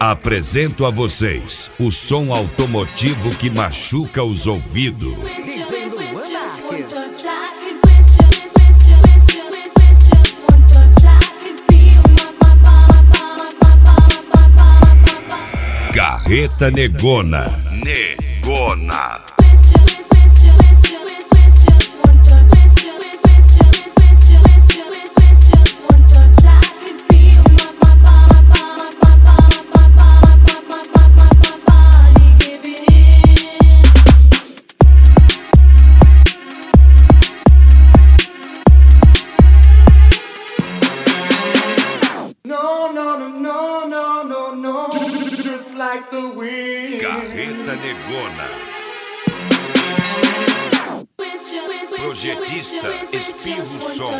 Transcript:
Apresento a vocês o som automotivo que machuca os ouvidos. Carreta Negona. Negona. Carreta Negona. Projetista Espirro Som.